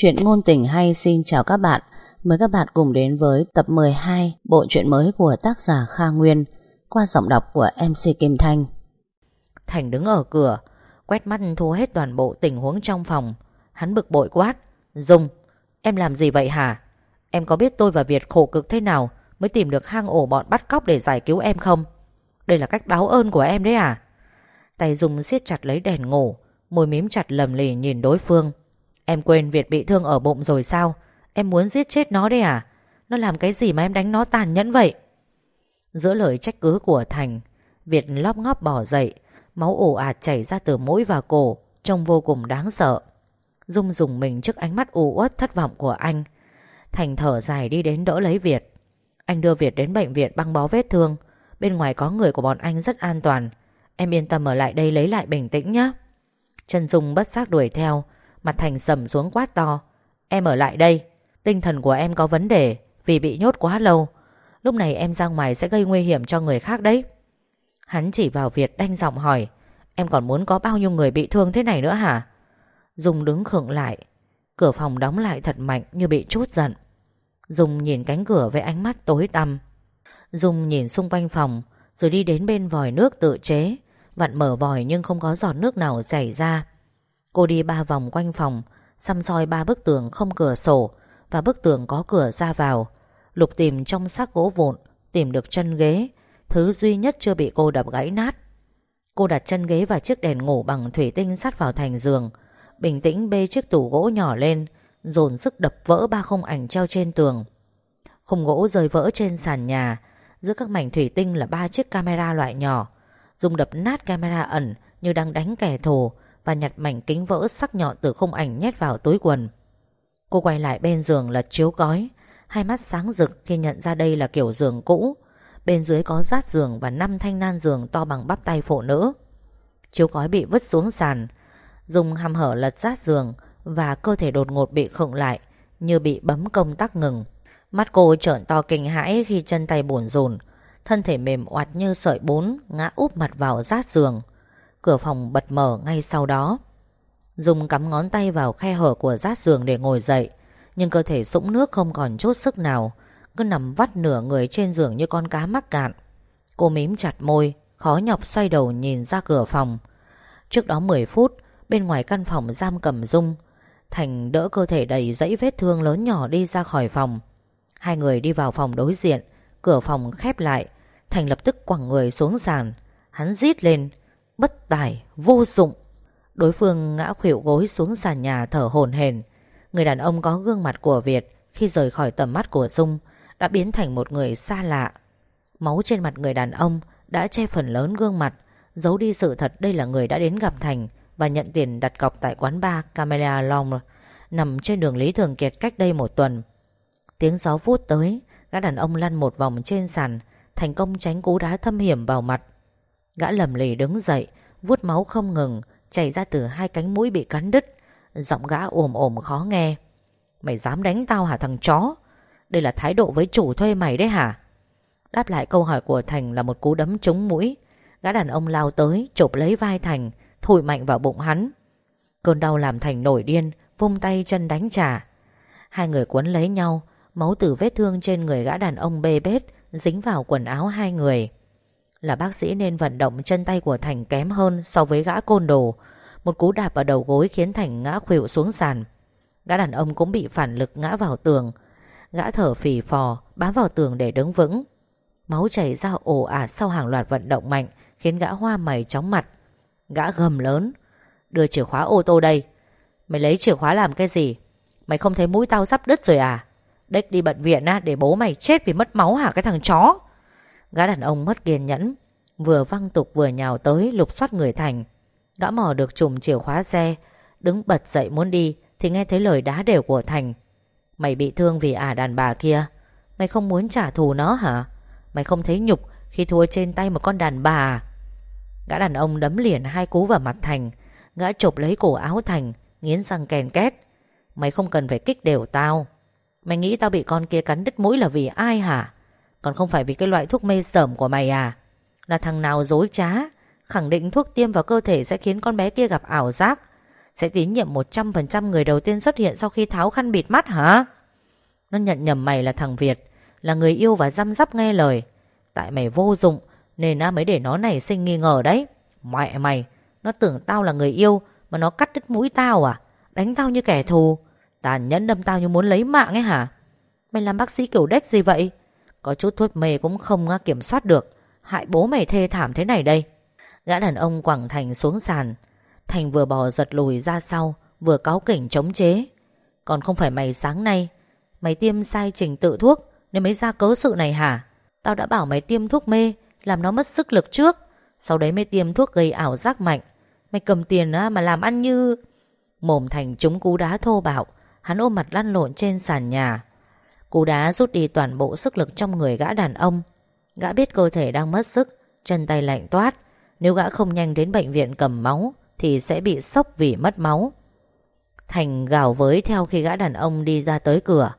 Chuyện ngôn tình hay xin chào các bạn. Mời các bạn cùng đến với tập 12 Bộ truyện mới của tác giả Kha Nguyên Qua giọng đọc của MC Kim Thanh. Thành đứng ở cửa Quét mắt thu hết toàn bộ tình huống trong phòng. Hắn bực bội quát Dung, em làm gì vậy hả? Em có biết tôi và Việt khổ cực thế nào Mới tìm được hang ổ bọn bắt cóc để giải cứu em không? Đây là cách báo ơn của em đấy à? Tay Dung siết chặt lấy đèn ngủ Môi mím chặt lầm lì nhìn đối phương. Em quên Việt bị thương ở bụng rồi sao? Em muốn giết chết nó đấy à? Nó làm cái gì mà em đánh nó tàn nhẫn vậy? Giữa lời trách cứ của Thành, Việt lóc ngóp bỏ dậy. Máu ồ ạt chảy ra từ mũi và cổ, Trông vô cùng đáng sợ. Dung dùng mình trước ánh mắt u uất thất vọng của anh. Thành thở dài đi đến đỡ lấy Việt. Anh đưa Việt đến bệnh viện băng bó vết thương. Bên ngoài có người của bọn anh rất an toàn. Em yên tâm ở lại đây lấy lại bình tĩnh nhé. Trần Dung bất giác đuổi theo. Mặt Thành sầm xuống quát to. Em ở lại đây. Tinh thần của em có vấn đề Vì bị nhốt quá lâu. Lúc này em ra ngoài sẽ gây nguy hiểm cho người khác đấy. Hắn chỉ vào Việt đanh giọng hỏi, Em còn muốn có bao nhiêu người bị thương thế này nữa hả? Dung đứng khựng lại. Cửa phòng đóng lại thật mạnh như bị chút giận. Dung nhìn cánh cửa với ánh mắt tối tăm. Dung nhìn xung quanh phòng, Rồi đi đến bên vòi nước tự chế. Vặn mở vòi nhưng không có giọt nước nào chảy ra. Cô đi ba vòng quanh phòng, Xăm soi ba bức tường không cửa sổ Và bức tường có cửa ra vào. Lục tìm trong xác gỗ vụn, Tìm được chân ghế, Thứ duy nhất chưa bị cô đập gãy nát. Cô đặt chân ghế và chiếc đèn ngủ bằng thủy tinh sắt vào thành giường, Bình tĩnh bê chiếc tủ gỗ nhỏ lên, Dồn sức đập vỡ ba khung ảnh treo trên tường. Khung gỗ rơi vỡ trên sàn nhà, Giữa các mảnh thủy tinh là ba chiếc camera loại nhỏ, Dùng đập nát camera ẩn Như đang đánh kẻ thù. Và nhặt mảnh kính vỡ sắc nhọn từ khung ảnh nhét vào túi quần. Cô quay lại bên giường là chiếu cói Hai mắt sáng rực khi nhận ra đây là kiểu giường cũ. Bên dưới có rát giường và năm thanh nan giường to bằng bắp tay phụ nữ. Chiếu cói bị vứt xuống sàn. Dùng hàm hở lật rát giường Và cơ thể đột ngột bị khựng lại, Như bị bấm công tắc ngừng. Mắt cô trợn to kinh hãi khi chân tay buồn rùn, Thân thể mềm oạt như sợi bún Ngã úp mặt vào rát giường. Cửa phòng bật mở ngay sau đó. Dùng cắm ngón tay vào khe hở của rát giường để ngồi dậy, Nhưng cơ thể sũng nước không còn chút sức nào, Cứ nằm vắt nửa người trên giường như con cá mắc cạn. Cô mím chặt môi, Khó nhọc xoay đầu nhìn ra cửa phòng. Trước đó 10 phút, Bên ngoài căn phòng giam cầm Dung Thành đỡ cơ thể đầy dãy vết thương lớn nhỏ đi ra khỏi phòng. Hai người đi vào phòng đối diện, Cửa phòng khép lại, Thành lập tức quẳng người xuống sàn, Hắn rít lên Bất tài, vô dụng. Đối phương ngã khuỵu gối xuống sàn nhà thở hổn hển. Người đàn ông có gương mặt của Việt Khi rời khỏi tầm mắt của Dung Đã biến thành một người xa lạ. Máu trên mặt người đàn ông Đã che phần lớn gương mặt Giấu đi sự thật đây là người đã đến gặp Thành Và nhận tiền đặt cọc tại quán bar Camellia Long Nằm trên đường Lý Thường Kiệt cách đây một tuần. Tiếng gió vút tới Gã đàn ông lăn một vòng trên sàn Thành công tránh cú đá thâm hiểm vào mặt. Gã lầm lì đứng dậy, Vuốt máu không ngừng, Chảy ra từ hai cánh mũi bị cắn đứt. Giọng gã ồm ồm khó nghe. Mày dám đánh tao hả thằng chó? Đây là thái độ với chủ thuê mày đấy hả? Đáp lại câu hỏi của Thành là một cú đấm trúng mũi. Gã đàn ông lao tới Chộp lấy vai Thành, Thổi mạnh vào bụng hắn. Cơn đau làm Thành nổi điên, Vung tay chân đánh trả. Hai người quấn lấy nhau, Máu từ vết thương trên người gã đàn ông bê bết, Dính vào quần áo hai người. Là bác sĩ nên vận động chân tay của Thành kém hơn So với gã côn đồ. Một cú đạp vào đầu gối khiến Thành ngã khuỵu xuống sàn. Gã đàn ông cũng bị phản lực ngã vào tường. Gã thở phì phò, Bám vào tường để đứng vững. Máu chảy ra ồ ạt sau hàng loạt vận động mạnh, Khiến gã hoa mày chóng mặt. Gã gầm lớn, Đưa chìa khóa ô tô đây. Mày lấy chìa khóa làm cái gì? Mày không thấy mũi tao sắp đứt rồi à? Đếch đi bệnh viện á, để bố mày chết vì mất máu hả cái thằng chó? Gã đàn ông mất kiên nhẫn, Vừa văng tục vừa nhào tới lục soát người Thành. Gã mò được chùm chìa khóa xe, Đứng bật dậy muốn đi Thì nghe thấy lời đá đều của Thành. Mày bị thương vì ả đàn bà kia, Mày không muốn trả thù nó hả? Mày không thấy nhục khi thua trên tay một con đàn bà à? Gã đàn ông đấm liền hai cú vào mặt Thành. Gã chộp lấy cổ áo Thành, Nghiến răng kèn két. Mày không cần phải kích đều tao. Mày nghĩ tao bị con kia cắn đứt mũi là vì ai hả? Còn không phải vì cái loại thuốc mê sởm của mày à? Là thằng nào dối trá? Khẳng định thuốc tiêm vào cơ thể sẽ khiến con bé kia gặp ảo giác. Sẽ tín nhiệm 100% người đầu tiên xuất hiện Sau khi tháo khăn bịt mắt hả? Nó nhận nhầm mày là thằng Việt, Là người yêu và răm rắp nghe lời. Tại mày vô dụng, Nên nó mới để nó này sinh nghi ngờ đấy. Mẹ mày, Nó tưởng tao là người yêu, Mà nó cắt đứt mũi tao à? Đánh tao như kẻ thù. Tàn nhẫn đâm tao như muốn lấy mạng ấy hả? Mày làm bác sĩ kiểu đếch gì vậy? Có chút thuốc mê cũng không kiểm soát được. Hại bố mày thê thảm thế này đây. Gã đàn ông quẳng Thành xuống sàn. Thành vừa bò giật lùi ra sau, Vừa cáo kỉnh chống chế. Còn không phải mày sáng nay. Mày tiêm sai trình tự thuốc, Nên mới ra cớ sự này hả? Tao đã bảo mày tiêm thuốc mê, Làm nó mất sức lực trước. Sau đấy mới tiêm thuốc gây ảo giác mạnh. Mày cầm tiền mà làm ăn như Mồm Thành trúng cú đá thô bạo. Hắn ôm mặt lăn lộn trên sàn nhà. Cú đá rút đi toàn bộ sức lực trong người gã đàn ông. Gã biết cơ thể đang mất sức, Chân tay lạnh toát. Nếu gã không nhanh đến bệnh viện cầm máu, Thì sẽ bị sốc vì mất máu. Thành gào với theo khi gã đàn ông đi ra tới cửa.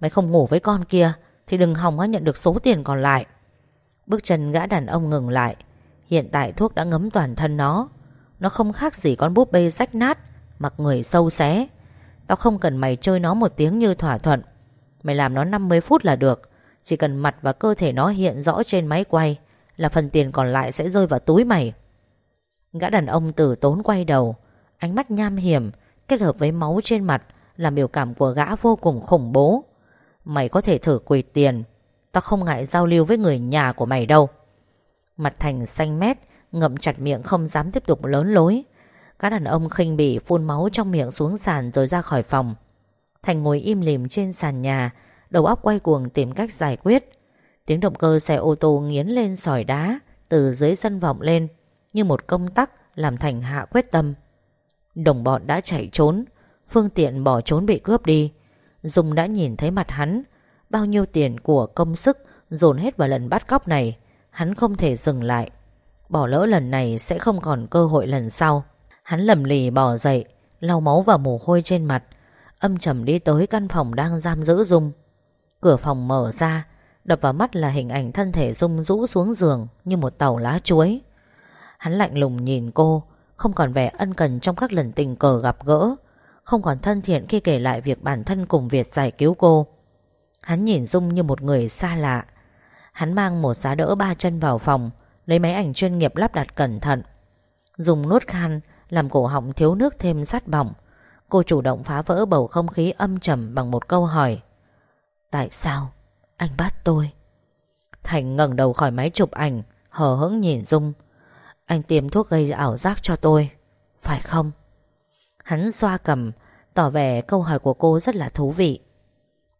Mày không ngủ với con kia, Thì đừng hòng nhận được số tiền còn lại. Bước chân gã đàn ông ngừng lại. Hiện tại thuốc đã ngấm toàn thân nó. Nó không khác gì con búp bê rách nát, Mặc người sâu xé. Tao không cần mày chơi nó một tiếng như thỏa thuận. Mày làm nó 50 phút là được. Chỉ cần mặt và cơ thể nó hiện rõ trên máy quay, Là phần tiền còn lại sẽ rơi vào túi mày. Gã đàn ông tử tốn quay đầu, Ánh mắt nham hiểm, Kết hợp với máu trên mặt, Làm biểu cảm của gã vô cùng khủng bố. Mày có thể thử quỳ tiền, Tao không ngại giao lưu với người nhà của mày đâu. Mặt Thành xanh mét, Ngậm chặt miệng không dám tiếp tục lớn lối. Các đàn ông khinh bỉ phun máu trong miệng xuống sàn rồi ra khỏi phòng. Thành ngồi im lìm trên sàn nhà, Đầu óc quay cuồng tìm cách giải quyết. Tiếng động cơ xe ô tô nghiến lên sỏi đá Từ dưới sân vọng lên, Như một công tắc làm Thành hạ quyết tâm. Đồng bọn đã chạy trốn, Phương tiện bỏ trốn bị cướp đi. Dung đã nhìn thấy mặt hắn, Bao nhiêu tiền của công sức Dồn hết vào lần bắt cóc này, Hắn không thể dừng lại. Bỏ lỡ lần này sẽ không còn cơ hội lần sau. Hắn lầm lì bỏ dậy, Lau máu và mồ hôi trên mặt Âm trầm đi tới căn phòng đang giam giữ Dung. Cửa phòng mở ra, Đập vào mắt là hình ảnh thân thể Dung rũ xuống giường Như một tàu lá chuối. Hắn lạnh lùng nhìn cô, Không còn vẻ ân cần trong các lần tình cờ gặp gỡ, Không còn thân thiện khi kể lại Việc bản thân cùng Việt giải cứu cô. Hắn nhìn Dung như một người xa lạ. Hắn mang một giá đỡ ba chân vào phòng, Lấy máy ảnh chuyên nghiệp lắp đặt cẩn thận. Dùng nuốt khan, Làm cổ họng thiếu nước thêm sát bỏng Cô chủ động phá vỡ bầu không khí âm trầm Bằng một câu hỏi. Tại sao? Anh bắt tôi. Thành ngẩng đầu khỏi máy chụp ảnh, Hờ hững nhìn Dung. Anh tiêm thuốc gây ảo giác cho tôi. Phải không? Hắn xoa cầm, Tỏ vẻ câu hỏi của cô rất là thú vị.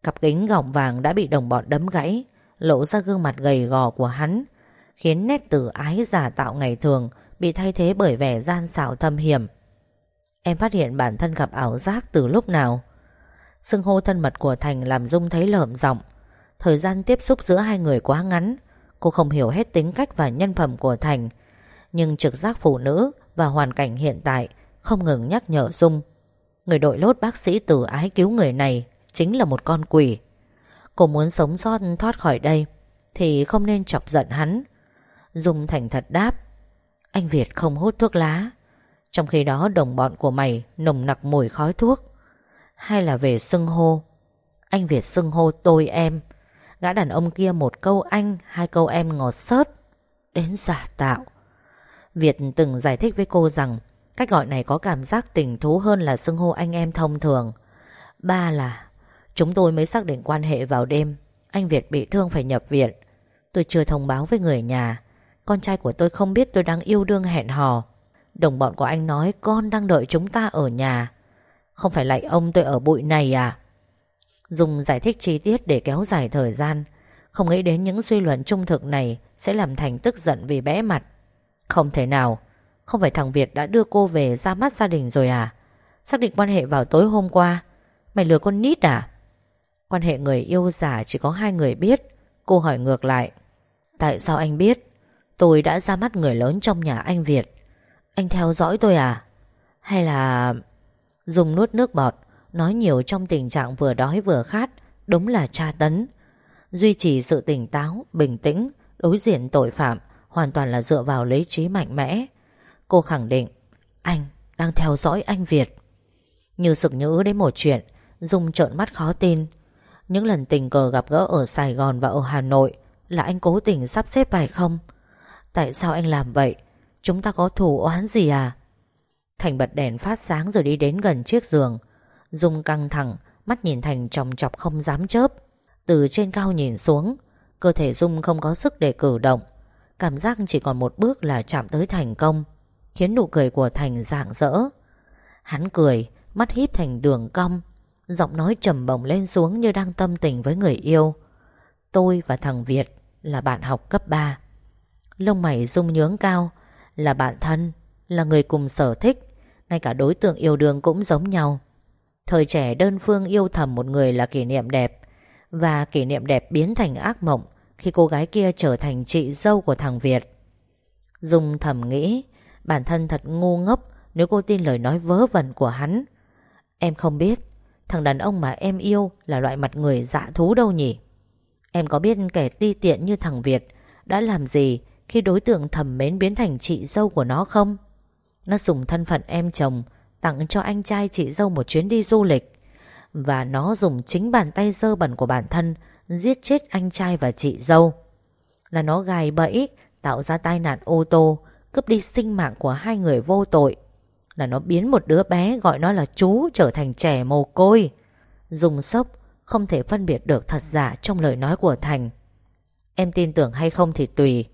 Cặp kính gọng vàng đã bị đồng bọn đấm gãy, Lộ ra gương mặt gầy gò của hắn, Khiến nét tử ái giả tạo ngày thường Bị thay thế bởi vẻ gian xảo thâm hiểm. Em phát hiện bản thân gặp ảo giác từ lúc nào. Sưng hô thân mật của Thành làm Dung thấy lợm giọng. Thời gian tiếp xúc giữa hai người quá ngắn, Cô không hiểu hết tính cách và nhân phẩm của Thành. Nhưng trực giác phụ nữ Và hoàn cảnh hiện tại Không ngừng nhắc nhở Dung. Người đội lốt bác sĩ tử ái cứu người này Chính là một con quỷ. Cô muốn sống sót thoát khỏi đây Thì không nên chọc giận hắn. Dung thành thật đáp, Anh Việt không hút thuốc lá. Trong khi đó đồng bọn của mày Nồng nặc mùi khói thuốc. Hay là về xưng hô? Anh Việt xưng hô tôi em. Gã đàn ông kia một câu anh, Hai câu em ngọt sớt. Đến giả tạo. Việt từng giải thích với cô rằng Cách gọi này có cảm giác tình thú hơn là xưng hô anh em thông thường. Ba là, Chúng tôi mới xác định quan hệ vào đêm. Anh Việt bị thương phải nhập viện. Tôi chưa thông báo với người nhà. Con trai của tôi không biết tôi đang yêu đương hẹn hò. Đồng bọn của anh nói Con đang đợi chúng ta ở nhà. Không phải lại ông tôi ở bụi này à? Dùng giải thích chi tiết để kéo dài thời gian. Không nghĩ đến những suy luận trung thực này Sẽ làm Thành tức giận vì bẽ mặt. Không thể nào. Không phải thằng Việt đã đưa cô về ra mắt gia đình rồi à? Xác định quan hệ vào tối hôm qua. Mày lừa con nít à? Quan hệ người yêu giả chỉ có hai người biết. Cô hỏi ngược lại. Tại sao anh biết? Tôi đã ra mắt người lớn trong nhà anh Việt. Anh theo dõi tôi à? Hay là Dùng nuốt nước bọt Nói nhiều trong tình trạng vừa đói vừa khát Đúng là tra tấn. Duy trì sự tỉnh táo, bình tĩnh Đối diện tội phạm Hoàn toàn là dựa vào lý trí mạnh mẽ. Cô khẳng định Anh đang theo dõi anh Việt. Như sực nhữ đến một chuyện Dung trợn mắt khó tin. Những lần tình cờ gặp gỡ ở Sài Gòn và ở Hà Nội Là anh cố tình sắp xếp phải không? Tại sao anh làm vậy? Chúng ta có thù oán gì à? Thành bật đèn phát sáng rồi đi đến gần chiếc giường. Dung căng thẳng, Mắt nhìn Thành tròng chọc không dám chớp. Từ trên cao nhìn xuống, Cơ thể Dung không có sức để cử động. Cảm giác chỉ còn một bước là chạm tới thành công, Khiến nụ cười của Thành rạng rỡ. Hắn cười, Mắt híp thành đường cong, Giọng nói trầm bổng lên xuống như đang tâm tình với người yêu. Tôi và thằng Việt Là bạn học cấp 3 Lông mày Dung nhướng cao là bạn thân, Là người cùng sở thích. Ngay cả đối tượng yêu đương cũng giống nhau. Thời trẻ đơn phương yêu thầm một người là kỷ niệm đẹp. Và kỷ niệm đẹp biến thành ác mộng Khi cô gái kia trở thành chị dâu của thằng Việt. Dung thầm nghĩ, Bản thân thật ngu ngốc Nếu cô tin lời nói vớ vẩn của hắn. Em không biết, Thằng đàn ông mà em yêu Là loại mặt người dạ thú đâu nhỉ? Em có biết kẻ ti tiện như thằng Việt Đã làm gì khi đối tượng thầm mến biến thành chị dâu của nó không? Nó dùng thân phận em chồng Tặng cho anh trai chị dâu một chuyến đi du lịch. Và nó dùng chính bàn tay dơ bẩn của bản thân Giết chết anh trai và chị dâu. Là nó gài bẫy, Tạo ra tai nạn ô tô, Cướp đi sinh mạng của hai người vô tội. Là nó biến một đứa bé gọi nó là chú Trở thành trẻ mồ côi. Dùng sốc, Không thể phân biệt được thật giả trong lời nói của Thành. Em tin tưởng hay không thì tùy.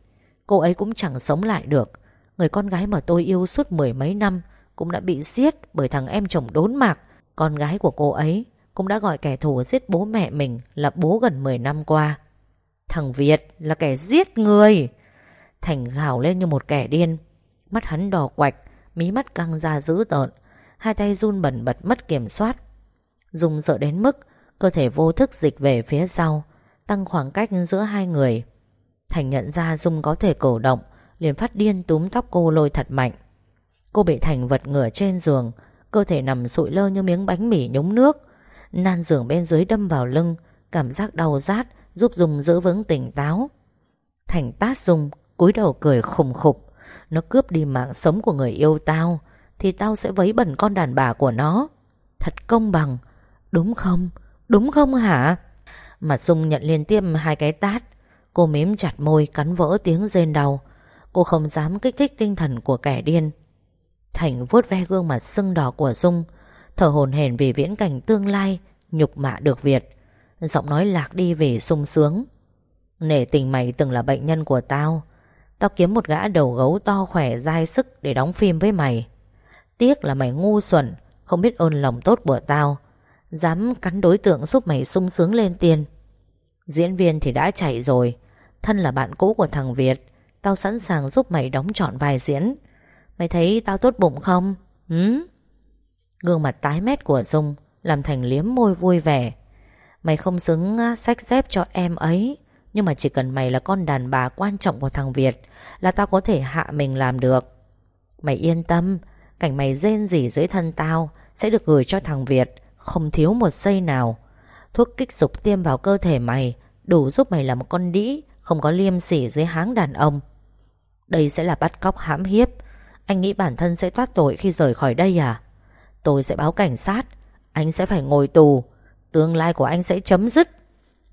Cô ấy cũng chẳng sống lại được Người con gái mà tôi yêu suốt mười mấy năm cũng đã bị giết bởi thằng em chồng đốn mạc. Con gái của cô ấy cũng đã gọi kẻ thù giết bố mẹ mình là bố gần 10 năm qua. Thằng Việt là kẻ giết người. Thành gào lên như một kẻ điên. Mắt hắn đỏ quạch, mí mắt căng ra dữ tợn. Hai tay run bẩn bật mất kiểm soát. Dung sợ đến mức cơ thể vô thức dịch về phía sau, tăng khoảng cách giữa hai người. Thành nhận ra Dung có thể cổ động, liền phát điên túm tóc cô lôi thật mạnh. Cô bị Thành vật ngửa trên giường Cơ thể nằm sụi lơ như miếng bánh mì nhúng nước Nan giường bên dưới đâm vào lưng Cảm giác đau rát Giúp Dung giữ vững tỉnh táo Thành tát Dung cúi đầu cười khùng khục Nó cướp đi mạng sống của người yêu tao Thì tao sẽ vấy bẩn con đàn bà của nó Thật công bằng Đúng không? Đúng không hả? Mà Dung nhận liên tiếp hai cái tát Cô mím chặt môi, cắn vỡ tiếng rên đau. Cô không dám kích thích tinh thần của kẻ điên. Thành vuốt ve gương mặt sưng đỏ của Dung, Thở hồn hển vì viễn cảnh tương lai, Nhục mạ được Việt. Giọng nói lạc đi về sung sướng. Nể tình mày từng là bệnh nhân của tao. Tao kiếm một gã đầu gấu to khỏe dai sức Để đóng phim với mày. Tiếc là mày ngu xuẩn, Không biết ơn lòng tốt của tao. Dám cắn đối tượng giúp mày sung sướng lên tiền. Diễn viên thì đã chạy rồi. Thân là bạn cũ của thằng Việt. Tao sẵn sàng giúp mày đóng trọn vai diễn. Mày thấy tao tốt bụng không? Ừ? Gương mặt tái mét của Dung Làm Thành liếm môi vui vẻ. Mày không xứng sách dép cho em ấy, Nhưng mà chỉ cần mày là con đàn bà quan trọng của thằng Việt Là tao có thể hạ mình làm được. Mày yên tâm, Cảnh mày rên rỉ dưới thân tao Sẽ được gửi cho thằng Việt, Không thiếu một giây nào. Thuốc kích dục tiêm vào cơ thể mày Đủ giúp mày là một con đĩ không có liêm sỉ dưới háng đàn ông. Đây sẽ là bắt cóc hãm hiếp. Anh nghĩ bản thân sẽ thoát tội khi rời khỏi đây à? Tôi sẽ báo cảnh sát. Anh sẽ phải ngồi tù. Tương lai của anh sẽ chấm dứt.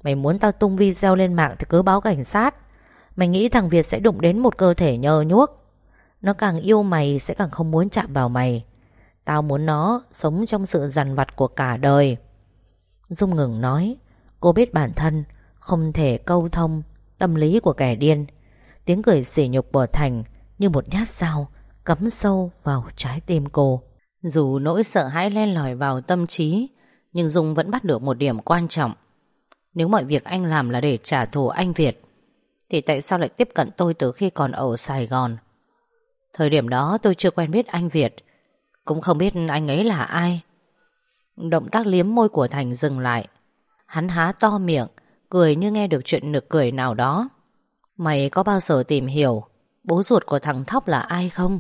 Mày muốn tao tung video lên mạng thì cứ báo cảnh sát. Mày nghĩ thằng Việt sẽ đụng đến một cơ thể nhờ nhuốc. Nó càng yêu mày sẽ càng không muốn chạm vào mày. Tao muốn nó sống trong sự dằn vặt của cả đời. Dung ngừng nói, Cô biết bản thân Không thể câu thông. Tâm lý của kẻ điên Tiếng cười sỉ nhục của Thành Như một nhát dao cắm sâu vào trái tim cô. Dù nỗi sợ hãi len lỏi vào tâm trí, nhưng Dung vẫn bắt được một điểm quan trọng. Nếu mọi việc anh làm là để trả thù anh Việt, thì tại sao lại tiếp cận tôi từ khi còn ở Sài Gòn? Thời điểm đó tôi chưa quen biết anh Việt, cũng không biết anh ấy là ai. Động tác liếm môi của Thành dừng lại. Hắn há to miệng, cười như nghe được chuyện nực cười nào đó. Mày có bao giờ tìm hiểu bố ruột của thằng Thóc là ai không?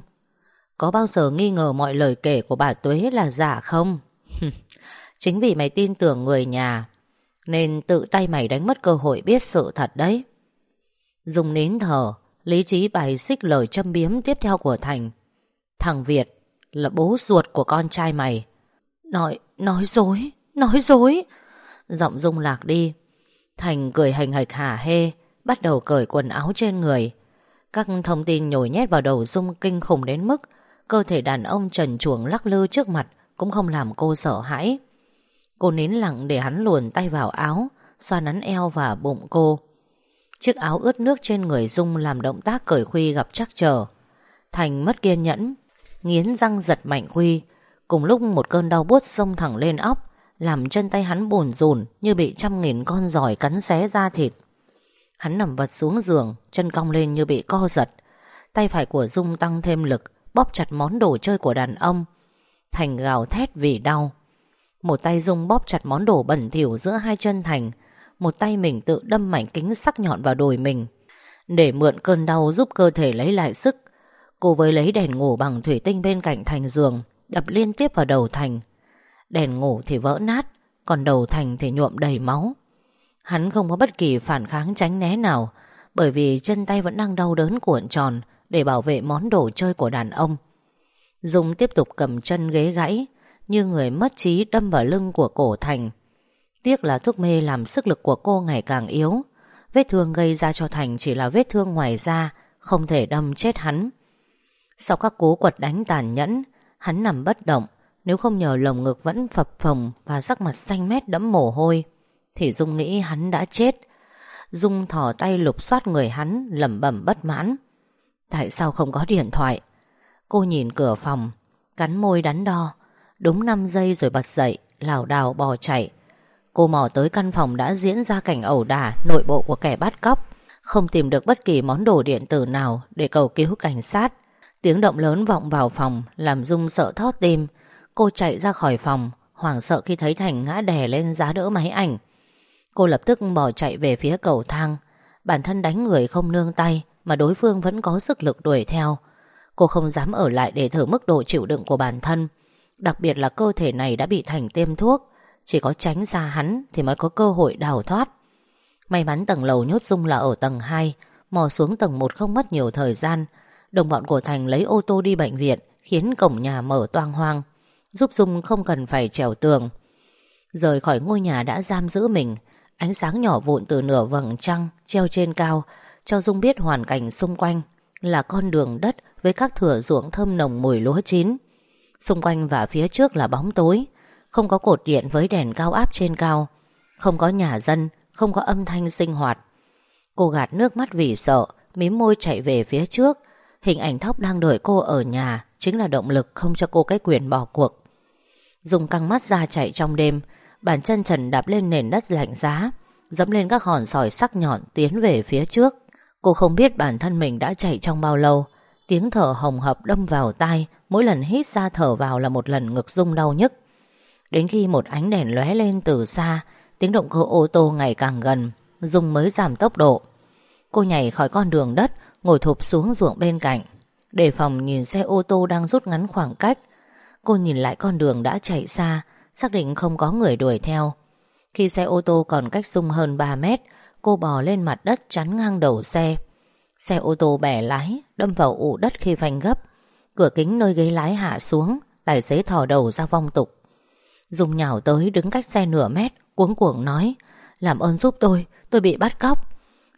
Có bao giờ nghi ngờ mọi lời kể của bà Tuế là giả không? Chính vì mày tin tưởng người nhà Nên tự tay mày đánh mất cơ hội biết sự thật đấy Dùng nín thở Lý trí bày xích lời châm biếm tiếp theo của Thành Thằng Việt là bố ruột của con trai mày Nói, nói dối, nói dối Giọng Dung lạc đi Thành cười hành hạch hả hê, Bắt đầu cởi quần áo trên người. Các thông tin nhồi nhét vào đầu Dung kinh khủng đến mức Cơ thể đàn ông trần chuồng lắc lư trước mặt Cũng không làm cô sợ hãi. Cô nín lặng để hắn luồn tay vào áo, Xoa nắn eo và bụng cô. Chiếc áo ướt nước trên người Dung Làm động tác cởi khuy gặp chắc trở. Thành mất kiên nhẫn, Nghiến răng giật mạnh khuy. Cùng lúc một cơn đau buốt xông thẳng lên óc. Làm chân tay hắn bồn rồn Như bị trăm nghìn con giỏi cắn xé da thịt. Hắn nằm vật xuống giường, Chân cong lên như bị co giật. Tay phải của Dung tăng thêm lực, Bóp chặt món đồ chơi của đàn ông. Thành gào thét vì đau. Một tay Dung bóp chặt món đồ bẩn thỉu giữa hai chân Thành. Một tay mình tự đâm mảnh kính sắc nhọn vào đùi mình. Để mượn cơn đau giúp cơ thể lấy lại sức, Cô với lấy đèn ngủ bằng thủy tinh bên cạnh Thành giường, Đập liên tiếp vào đầu Thành. Đèn ngủ thì vỡ nát, Còn đầu Thành thì nhuộm đầy máu. Hắn không có bất kỳ phản kháng tránh né nào, Bởi vì chân tay vẫn đang đau đớn cuộn tròn Để bảo vệ món đồ chơi của đàn ông. Dung tiếp tục cầm chân ghế gãy, Như người mất trí đâm vào lưng của cổ Thành. Tiếc là thuốc mê làm sức lực của cô ngày càng yếu. Vết thương gây ra cho Thành chỉ là vết thương ngoài da, Không thể đâm chết hắn. Sau các cú quật đánh tàn nhẫn, Hắn nằm bất động nếu không nhờ lồng ngực vẫn phập phồng Và sắc mặt xanh mét đẫm mồ hôi, Thì Dung nghĩ hắn đã chết. Dung thỏ tay lục soát người hắn, lẩm bẩm bất mãn. Tại sao không có điện thoại? Cô nhìn cửa phòng, Cắn môi đắn đo. Đúng 5 giây rồi bật dậy, lảo đảo bò chạy. Cô mò tới căn phòng đã diễn ra cảnh ẩu đả Nội bộ của kẻ bắt cóc. Không tìm được bất kỳ món đồ điện tử nào Để cầu cứu cảnh sát. Tiếng động lớn vọng vào phòng, Làm Dung sợ thót tim. Cô chạy ra khỏi phòng, Hoảng sợ khi thấy Thành ngã đè lên giá đỡ máy ảnh. Cô lập tức bỏ chạy về phía cầu thang. Bản thân đánh người không nương tay Mà đối phương vẫn có sức lực đuổi theo. Cô không dám ở lại để thử mức độ chịu đựng của bản thân. Đặc biệt là cơ thể này đã bị Thành tiêm thuốc. Chỉ có tránh xa hắn Thì mới có cơ hội đào thoát. May mắn tầng lầu nhốt Dung là ở tầng 2 Mò xuống tầng 1 không mất nhiều thời gian. Đồng bọn của Thành lấy ô tô đi bệnh viện, Khiến cổng nhà mở toang hoang. Giúp Dung không cần phải trèo tường. Rời khỏi ngôi nhà đã giam giữ mình, Ánh sáng nhỏ vụn từ nửa vầng trăng Treo trên cao, Cho Dung biết hoàn cảnh xung quanh Là con đường đất với các thửa ruộng thơm nồng mùi lúa chín. Xung quanh và phía trước là bóng tối, Không có cột điện với đèn cao áp trên cao, Không có nhà dân, Không có âm thanh sinh hoạt. Cô gạt nước mắt vì sợ, Mím môi chạy về phía trước. Hình ảnh Thóc đang đợi cô ở nhà Chính là động lực không cho cô cái quyền bỏ cuộc. Dùng căng mắt ra chạy trong đêm. Bàn chân trần đạp lên nền đất lạnh giá, Dẫm lên các hòn sỏi sắc nhọn Tiến về phía trước. Cô không biết bản thân mình đã chạy trong bao lâu. Tiếng thở hồng hộc đâm vào tai, Mỗi lần hít ra thở vào là một lần ngực rung đau nhức. Đến khi một ánh đèn lóe lên từ xa, Tiếng động cơ ô tô ngày càng gần Dung mới giảm tốc độ. Cô nhảy khỏi con đường đất, Ngồi thụp xuống ruộng bên cạnh. Đề phòng nhìn xe ô tô đang rút ngắn khoảng cách Cô nhìn lại con đường đã chạy xa Xác định không có người đuổi theo. Khi xe ô tô còn cách sung hơn 3 mét Cô bò lên mặt đất chắn ngang đầu xe. Xe ô tô bẻ lái Đâm vào ụ đất khi phanh gấp. Cửa kính nơi ghế lái hạ xuống Tài xế thò đầu ra vong tục. Dùng nhào tới đứng cách xe nửa mét Cuống cuồng nói Làm ơn giúp tôi, tôi bị bắt cóc.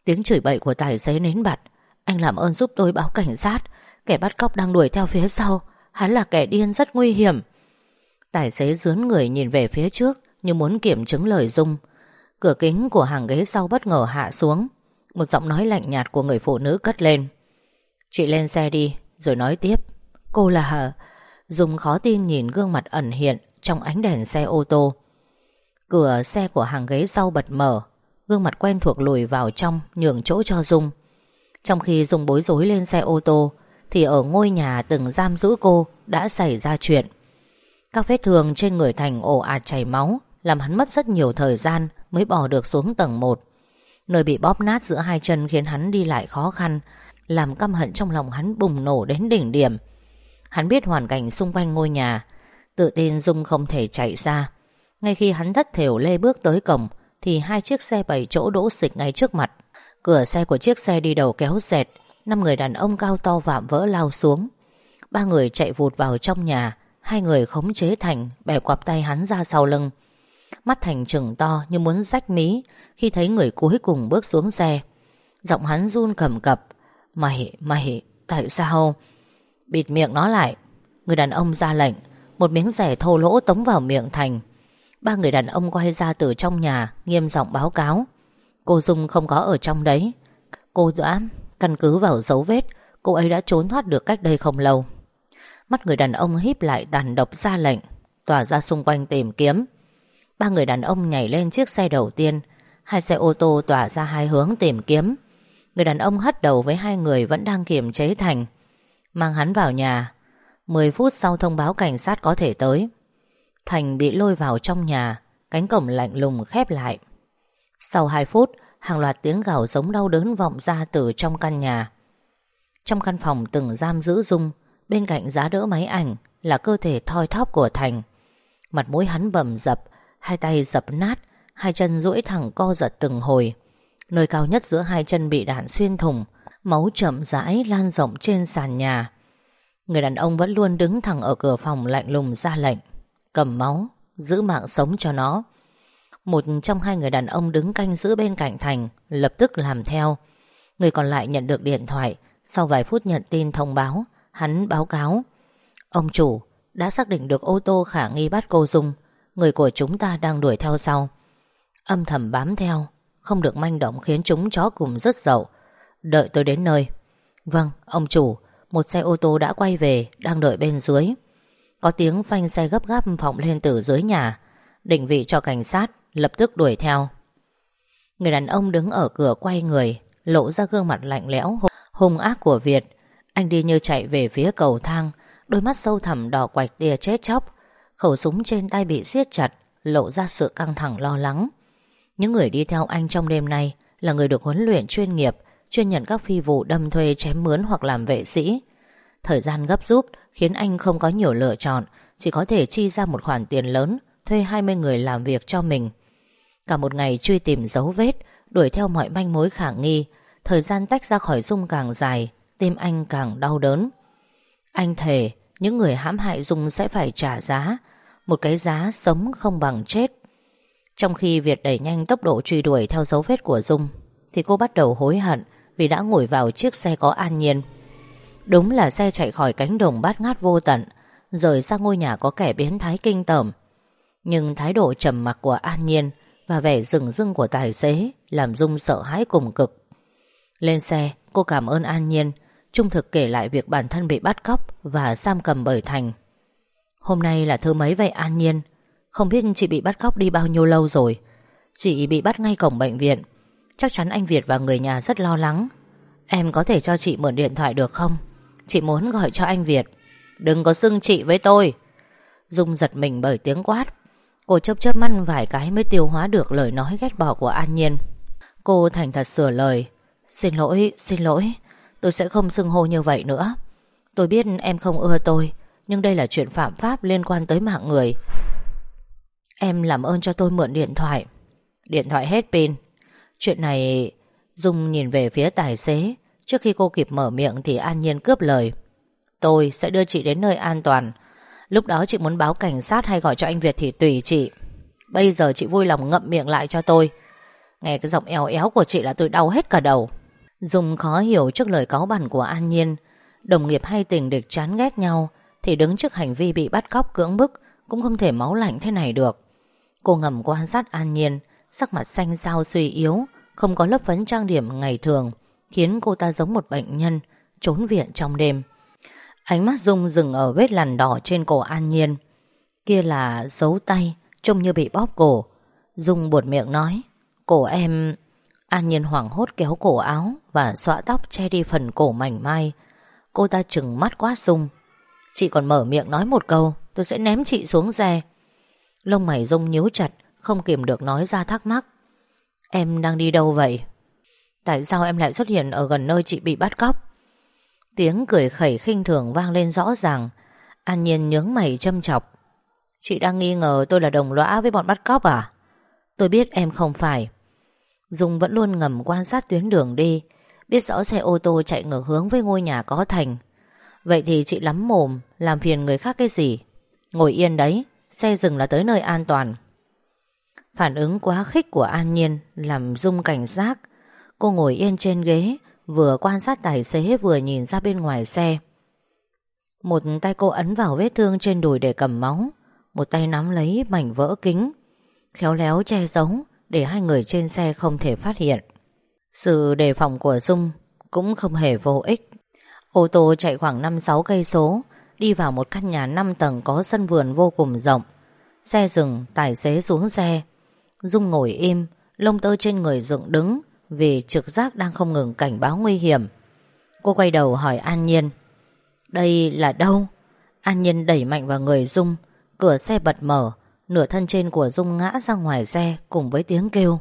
Tiếng chửi bậy của tài xế nến bặt Anh làm ơn giúp tôi báo cảnh sát Kẻ bắt cóc đang đuổi theo phía sau Hắn là kẻ điên rất nguy hiểm. Tài xế dướn người nhìn về phía trước, Như muốn kiểm chứng lời Dung. Cửa kính của hàng ghế sau bất ngờ hạ xuống. Một giọng nói lạnh nhạt của người phụ nữ cất lên. Chị lên xe đi, Rồi nói tiếp. Cô là... Dung khó tin nhìn gương mặt ẩn hiện Trong ánh đèn xe ô tô. Cửa xe của hàng ghế sau bật mở. Gương mặt quen thuộc lùi vào trong, Nhường chỗ cho Dung. Trong khi Dung bối rối lên xe ô tô thì ở ngôi nhà từng giam giữ cô Đã xảy ra chuyện. Các vết thương trên người Thành ồ ạt chảy máu, Làm hắn mất rất nhiều thời gian Mới bỏ được xuống tầng 1 Nơi bị bóp nát giữa hai chân khiến hắn đi lại khó khăn, Làm căm hận trong lòng hắn bùng nổ đến đỉnh điểm. Hắn biết hoàn cảnh xung quanh ngôi nhà, Tự tin Dung không thể chạy ra Ngay khi hắn thất thểu lê bước tới cổng, Thì hai chiếc xe bảy chỗ đỗ xịch ngay trước mặt. Cửa xe của chiếc xe đi đầu kéo dẹt Năm người đàn ông cao to vạm vỡ lao xuống. Ba người chạy vụt vào trong nhà. Hai người khống chế Thành Bẻ quặp tay hắn ra sau lưng. Mắt Thành trừng to như muốn rách mí Khi thấy người cuối cùng bước xuống xe. Giọng hắn run cầm cập. Mày, mày, tại sao? Bịt miệng nó lại. Người đàn ông ra lệnh. Một miếng rẻ thô lỗ tống vào miệng Thành. Ba người đàn ông quay ra từ trong nhà Nghiêm giọng báo cáo. Cô Dung không có ở trong đấy. Cô dã căn cứ vào dấu vết, Cô ấy đã trốn thoát được cách đây không lâu. Mắt người đàn ông híp lại tàn độc ra lệnh, Tỏa ra xung quanh tìm kiếm. Ba người đàn ông nhảy lên chiếc xe đầu tiên, Hai xe ô tô tỏa ra hai hướng tìm kiếm. Người đàn ông hất đầu với hai người Vẫn đang kiềm chế Thành, Mang hắn vào nhà. 10 phút sau thông báo cảnh sát có thể tới. Thành bị lôi vào trong nhà, Cánh cổng lạnh lùng khép lại. Sau 2 phút Hàng loạt tiếng gào giống đau đớn vọng ra từ trong căn nhà. Trong căn phòng từng giam giữ Dung, Bên cạnh giá đỡ máy ảnh Là cơ thể thoi thóp của Thành. Mặt mũi hắn bầm dập, Hai tay dập nát, Hai chân duỗi thẳng co giật từng hồi. Nơi cao nhất giữa hai chân bị đạn xuyên thủng, Máu chậm rãi lan rộng trên sàn nhà. Người đàn ông vẫn luôn đứng thẳng ở cửa phòng lạnh lùng ra lệnh, Cầm máu, Giữ mạng sống cho nó. Một trong hai người đàn ông đứng canh giữ bên cạnh Thành, Lập tức làm theo. Người còn lại nhận được điện thoại. Sau vài phút nhận tin thông báo, Hắn báo cáo. Ông chủ, đã xác định được ô tô khả nghi bắt cô Dung. Người của chúng ta đang đuổi theo sau. Âm thầm bám theo, Không được manh động khiến chúng chó cùng rất dậu. Đợi tôi đến nơi. Vâng ông chủ, Một xe ô tô đã quay về, Đang đợi bên dưới. Có tiếng phanh xe gấp gáp vọng lên từ dưới nhà. Định vị cho cảnh sát, Lập tức đuổi theo. Người đàn ông đứng ở cửa quay người, Lộ ra gương mặt lạnh lẽo, Hung ác của Việt. Anh đi như chạy về phía cầu thang, Đôi mắt sâu thẳm đỏ quạch tia chết chóc. Khẩu súng trên tay bị siết chặt, Lộ ra sự căng thẳng lo lắng. Những người đi theo anh trong đêm nay Là người được huấn luyện chuyên nghiệp, Chuyên nhận các phi vụ đâm thuê chém mướn hoặc làm vệ sĩ. Thời gian gấp rút Khiến anh không có nhiều lựa chọn, Chỉ có thể chi ra một khoản tiền lớn. Thuê 20 người làm việc cho mình. Cả một ngày truy tìm dấu vết, Đuổi theo mọi manh mối khả nghi. Thời gian tách ra khỏi Dung càng dài, Tim anh càng đau đớn. Anh thề, những người hãm hại Dung sẽ phải trả giá, Một cái giá sống không bằng chết. Trong khi Việt đẩy nhanh tốc độ truy đuổi theo dấu vết của Dung, Thì cô bắt đầu hối hận Vì đã ngồi vào chiếc xe có an nhiên. Đúng là xe chạy khỏi cánh đồng bát ngát vô tận, Rời sang ngôi nhà có kẻ biến thái kinh tởm. Nhưng thái độ trầm mặc của an nhiên Và vẻ rừng rưng của tài xế Làm Dung sợ hãi cùng cực. Lên xe, cô cảm ơn an nhiên, Trung thực kể lại việc bản thân bị bắt cóc Và giam cầm bởi Thành. Hôm nay là thứ mấy vậy An Nhiên? Không biết chị bị bắt cóc đi bao nhiêu lâu rồi? Chị bị bắt ngay cổng bệnh viện. Chắc chắn anh Việt và người nhà rất lo lắng. Em có thể cho chị mượn điện thoại được không? Chị muốn gọi cho anh Việt. Đừng có xưng chị với tôi. Dung giật mình bởi tiếng quát. Cô chớp chớp mắt vài cái mới tiêu hóa được lời nói ghét bỏ của An Nhiên. Cô thành thật sửa lời. Xin lỗi, xin lỗi. Tôi sẽ không xưng hô như vậy nữa. Tôi biết em không ưa tôi Nhưng đây là chuyện phạm pháp liên quan tới mạng người. Em làm ơn cho tôi mượn điện thoại. Điện thoại hết pin. Chuyện này Dung nhìn về phía tài xế. Trước khi cô kịp mở miệng thì an nhiên cướp lời. Tôi sẽ đưa chị đến nơi an toàn. Lúc đó chị muốn báo cảnh sát hay gọi cho anh Việt thì tùy chị. Bây giờ chị vui lòng ngậm miệng lại cho tôi. Nghe cái giọng éo éo của chị là tôi đau hết cả đầu. Dung khó hiểu trước lời cáo bản của An Nhiên. Đồng nghiệp hay tình địch chán ghét nhau, Thì đứng trước hành vi bị bắt cóc cưỡng bức Cũng không thể máu lạnh thế này được. Cô ngầm quan sát An Nhiên, Sắc mặt xanh xao suy yếu, Không có lớp phấn trang điểm ngày thường, Khiến cô ta giống một bệnh nhân, Trốn viện trong đêm. Ánh mắt Dung dừng ở vết lằn đỏ trên cổ An Nhiên. Kia là dấu tay Trông như bị bóp cổ. Dung buột miệng nói Cổ em An Nhiên hoảng hốt kéo cổ áo Và xõa tóc che đi phần cổ mảnh mai. Cô ta trừng mắt quá dung, Chị còn mở miệng nói một câu Tôi sẽ ném chị xuống xe. Lông mày dung nhíu chặt Không kìm được nói ra thắc mắc. Em đang đi đâu vậy? Tại sao em lại xuất hiện ở gần nơi chị bị bắt cóc? Tiếng cười khẩy khinh thường vang lên rõ ràng. An Nhiên nhướng mày châm chọc. Chị đang nghi ngờ tôi là đồng lõa với bọn bắt cóc à? Tôi biết em không phải. Dung vẫn luôn ngầm quan sát tuyến đường đi, Biết rõ xe ô tô chạy ngược hướng với ngôi nhà có thành. Vậy thì chị lắm mồm, Làm phiền người khác cái gì? Ngồi yên đấy, Xe dừng là tới nơi an toàn. Phản ứng quá khích của An Nhiên Làm Dung cảnh giác. Cô ngồi yên trên ghế Vừa quan sát tài xế vừa nhìn ra bên ngoài xe. Một tay cô ấn vào vết thương trên đùi để cầm máu Một tay nắm lấy mảnh vỡ kính Khéo léo che giấu Để hai người trên xe không thể phát hiện. Sự đề phòng của Dung Cũng không hề vô ích. Ô tô chạy khoảng 5-6 cây số Đi vào một căn nhà 5 tầng Có sân vườn vô cùng rộng. Xe dừng, tài xế xuống xe. Dung ngồi im Lông tơ trên người dựng đứng vì trực giác đang không ngừng cảnh báo nguy hiểm. Cô quay đầu hỏi An Nhiên, Đây là đâu? An Nhiên đẩy mạnh vào người Dung, Cửa xe bật mở, Nửa thân trên của Dung ngã ra ngoài xe Cùng với tiếng kêu.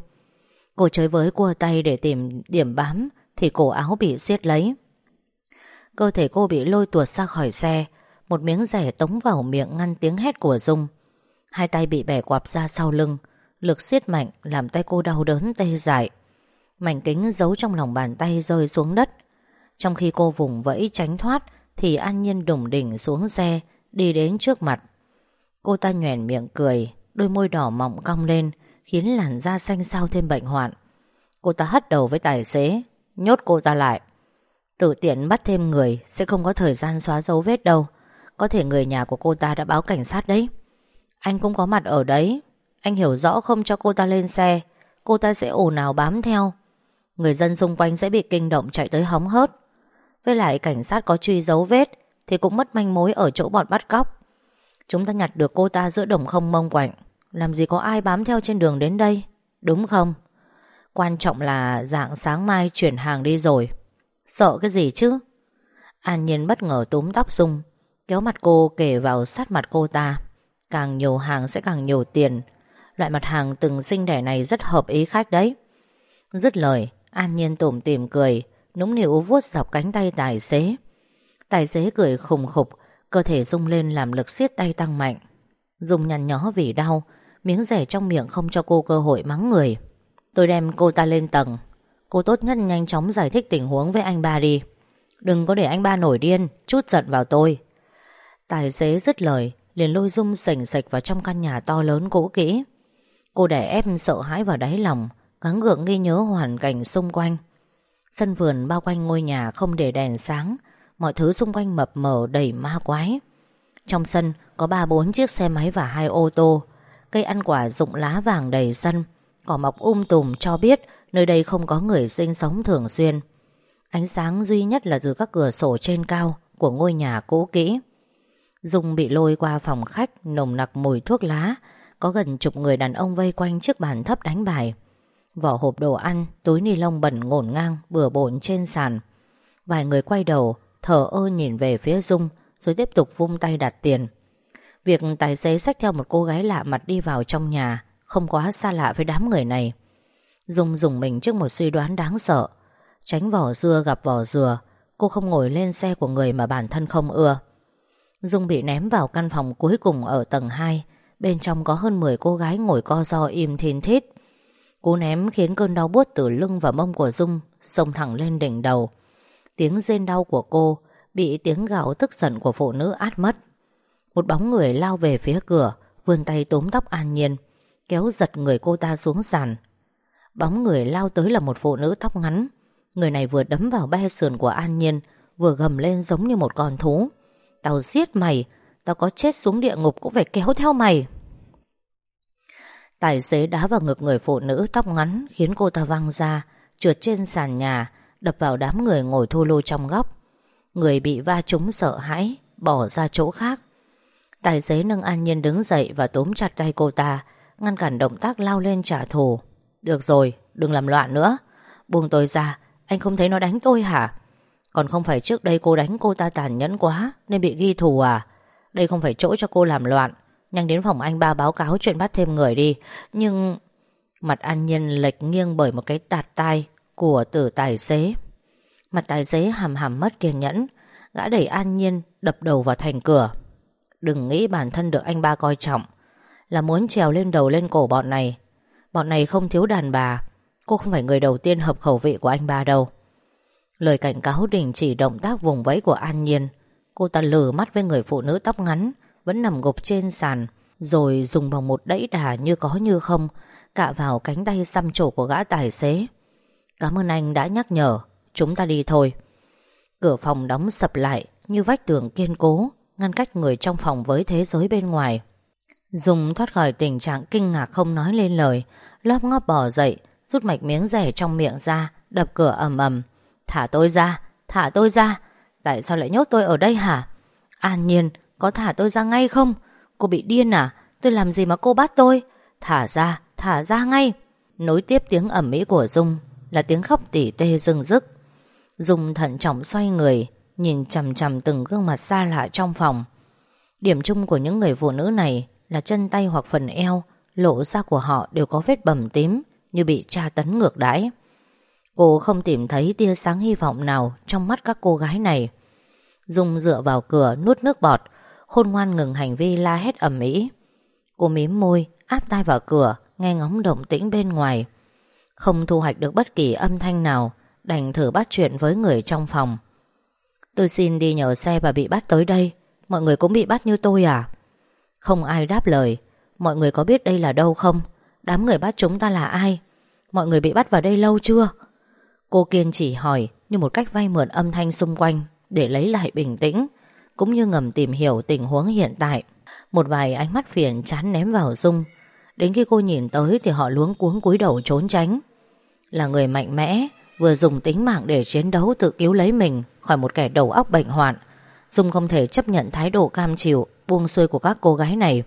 Cô chơi với cua tay để tìm điểm bám Thì cổ áo bị siết lấy. Cơ thể cô bị lôi tuột ra khỏi xe, Một miếng rẻ tống vào miệng ngăn tiếng hét của Dung. Hai tay bị bẻ quặp ra sau lưng, Lực siết mạnh làm tay cô đau đớn tê dại. Mảnh kính giấu trong lòng bàn tay rơi xuống đất. Trong khi cô vùng vẫy tránh thoát, Thì An Nhiên đùng đỉnh xuống xe, Đi đến trước mặt. Cô ta nhoẻn miệng cười, Đôi môi đỏ mọng cong lên, Khiến làn da xanh xao thêm bệnh hoạn. Cô ta hất đầu với tài xế, Nhốt cô ta lại. Tự tiện bắt thêm người Sẽ không có thời gian xóa dấu vết đâu. Có thể người nhà của cô ta đã báo cảnh sát đấy. Anh cũng có mặt ở đấy. Anh hiểu rõ không cho cô ta lên xe, Cô ta sẽ ồn ào bám theo. Người dân xung quanh sẽ bị kinh động chạy tới hóng hớt. Với lại cảnh sát có truy dấu vết Thì cũng mất manh mối ở chỗ bọn bắt cóc. Chúng ta nhặt được cô ta giữa đồng không mông quạnh. Làm gì có ai bám theo trên đường đến đây, Đúng không? Quan trọng là dạng sáng mai chuyển hàng đi rồi. Sợ cái gì chứ? An Nhiên bất ngờ túm tóc Dung Kéo mặt cô kể vào sát mặt cô ta. Càng nhiều hàng sẽ càng nhiều tiền. Loại mặt hàng từng sinh đẻ này rất hợp ý khách đấy. Dứt lời An Nhiên tủm tìm cười, Nũng nịu vuốt dọc cánh tay tài xế. Tài xế cười khùng khục, Cơ thể rung lên làm lực siết tay tăng mạnh. Dung nhăn nhó vì đau, Miếng rẻ trong miệng không cho cô cơ hội mắng người. Tôi đem cô ta lên tầng. Cô tốt nhất nhanh chóng giải thích tình huống với anh ba đi. Đừng có để anh ba nổi điên, Chút giận vào tôi. Tài xế dứt lời, liền lôi Dung sành sạch vào trong căn nhà to lớn cũ kỹ. Cô đẻ ép sợ hãi vào đáy lòng Gắng gượng ghi nhớ hoàn cảnh xung quanh. Sân vườn bao quanh ngôi nhà không để đèn sáng. Mọi thứ xung quanh mập mờ đầy ma quái. Trong sân có ba bốn chiếc xe máy và hai ô tô. Cây ăn quả rụng lá vàng đầy sân. Cỏ mọc um tùm cho biết Nơi đây không có người sinh sống thường xuyên. Ánh sáng duy nhất là từ các cửa sổ trên cao Của ngôi nhà cũ kỹ. Dung bị lôi qua phòng khách, Nồng nặc mùi thuốc lá. Có gần chục người đàn ông vây quanh chiếc bàn thấp đánh bài. Vỏ hộp đồ ăn, Túi ni lông bẩn ngổn ngang, Bừa bộn trên sàn. Vài người quay đầu Thở ơ nhìn về phía Dung, Rồi tiếp tục vung tay đặt tiền. Việc tài xế xách theo một cô gái lạ mặt đi vào trong nhà Không quá xa lạ với đám người này. Dung dùng mình trước một suy đoán đáng sợ. Tránh vỏ dưa gặp vỏ dừa, Cô không ngồi lên xe của người mà bản thân không ưa. Dung bị ném vào căn phòng cuối cùng ở tầng 2 Bên trong có hơn 10 cô gái ngồi co ro im thiên thít. Cú ném khiến cơn đau buốt từ lưng và mông của Dung Xông thẳng lên đỉnh đầu. Tiếng rên đau của cô Bị tiếng gào tức giận của phụ nữ át mất. Một bóng người lao về phía cửa, Vươn tay tóm tóc An Nhiên, Kéo giật người cô ta xuống sàn. Bóng người lao tới là một phụ nữ tóc ngắn. Người này vừa đấm vào be sườn của An Nhiên, Vừa gầm lên giống như một con thú. Tao giết mày, Tao có chết xuống địa ngục cũng phải kéo theo mày. Tài xế đá vào ngực người phụ nữ tóc ngắn Khiến cô ta văng ra Trượt trên sàn nhà Đập vào đám người ngồi thu lô trong góc. Người bị va trúng sợ hãi Bỏ ra chỗ khác. Tài xế nâng An Nhiên đứng dậy Và túm chặt tay cô ta Ngăn cản động tác lao lên trả thù. Được rồi, đừng làm loạn nữa. Buông tôi ra, anh không thấy nó đánh tôi hả? Còn không phải trước đây cô đánh cô ta tàn nhẫn quá Nên bị ghi thù à? Đây không phải chỗ cho cô làm loạn Nhanh đến phòng anh ba báo cáo chuyện bắt thêm người đi. Nhưng Mặt An Nhiên lệch nghiêng bởi một cái tạt tai Của tử tài xế. Mặt tài xế hàm hàm mất kiên nhẫn, Gã đẩy An Nhiên đập đầu vào thành cửa. Đừng nghĩ bản thân được anh ba coi trọng, Là muốn trèo lên đầu lên cổ bọn này. Bọn này không thiếu đàn bà, Cô không phải người đầu tiên hợp khẩu vị của anh ba đâu. Lời cảnh cáo đình chỉ động tác vùng vẫy của An Nhiên, Cô ta lử mắt với người phụ nữ tóc ngắn vẫn nằm gục trên sàn Rồi dùng bằng một đẫy đà như có như không Cạ vào cánh tay xăm trổ của gã tài xế. Cảm ơn anh đã nhắc nhở Chúng ta đi thôi. Cửa phòng đóng sập lại Như vách tường kiên cố Ngăn cách người trong phòng với thế giới bên ngoài. Dùng thoát khỏi tình trạng kinh ngạc không nói lên lời Lóp ngóp bỏ dậy Rút mạch miếng rẻ trong miệng ra Đập cửa ầm ầm. Thả tôi ra, thả tôi ra Tại sao lại nhốt tôi ở đây hả? An nhiên, có thả tôi ra ngay không? Cô bị điên à? Tôi làm gì mà cô bắt tôi? Thả ra, thả ra ngay. Nối tiếp tiếng ẩm mỹ của Dung Là tiếng khóc tỉ tê rừng rức. Dung thận trọng xoay người Nhìn chằm chằm từng gương mặt xa lạ trong phòng. Điểm chung của những người phụ nữ này Là chân tay hoặc phần eo Lộ ra của họ đều có vết bầm tím Như bị tra tấn ngược đãi. Cô không tìm thấy tia sáng hy vọng nào Trong mắt các cô gái này. Dung dựa vào cửa nuốt nước bọt Khôn ngoan ngừng hành vi la hét ầm ĩ. Cô mím môi, Áp tai vào cửa, Nghe ngóng động tĩnh bên ngoài. Không thu hoạch được bất kỳ âm thanh nào, Đành thử bắt chuyện với người trong phòng. Tôi xin đi nhờ xe và bị bắt tới đây. Mọi người cũng bị bắt như tôi à? Không ai đáp lời. Mọi người có biết đây là đâu không? Đám người bắt chúng ta là ai? Mọi người bị bắt vào đây lâu chưa? Cô kiên chỉ hỏi, Như một cách vay mượn âm thanh xung quanh, Để lấy lại bình tĩnh. Cũng như ngầm tìm hiểu tình huống hiện tại. Một vài ánh mắt phiền chán ném vào Dung. Đến khi cô nhìn tới Thì họ luống cuống cúi đầu trốn tránh. Là người mạnh mẽ, Vừa dùng tính mạng để chiến đấu tự cứu lấy mình Khỏi một kẻ đầu óc bệnh hoạn. Dung không thể chấp nhận thái độ cam chịu, Buông xuôi của các cô gái này.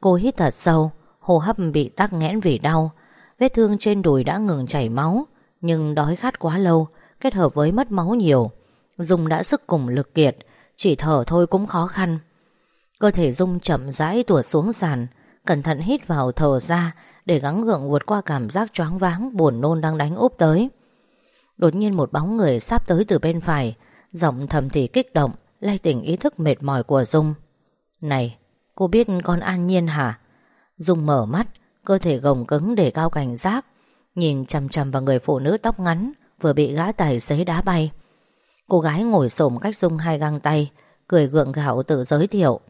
Cô hít thật sâu, Hô hấp bị tắc nghẽn vì đau. Vết thương trên đùi đã ngừng chảy máu, Nhưng đói khát quá lâu, Kết hợp với mất máu nhiều. Dung đã sức cùng lực kiệt chỉ thở thôi cũng khó khăn. Cơ thể Dung chậm rãi tuột xuống sàn, Cẩn thận hít vào thở ra Để gắng gượng vượt qua cảm giác choáng váng, Buồn nôn đang đánh úp tới. Đột nhiên một bóng người sắp tới từ bên phải, Giọng thầm thì kích động, Lay tỉnh ý thức mệt mỏi của Dung. Này, cô biết con an nhiên hả? Dung mở mắt, Cơ thể gồng cứng để cao cảnh giác, Nhìn chằm chằm vào người phụ nữ tóc ngắn, Vừa bị gã tài xế đá bay. Cô gái ngồi xổm cách Dung hai găng tay, Cười gượng gạo tự giới thiệu.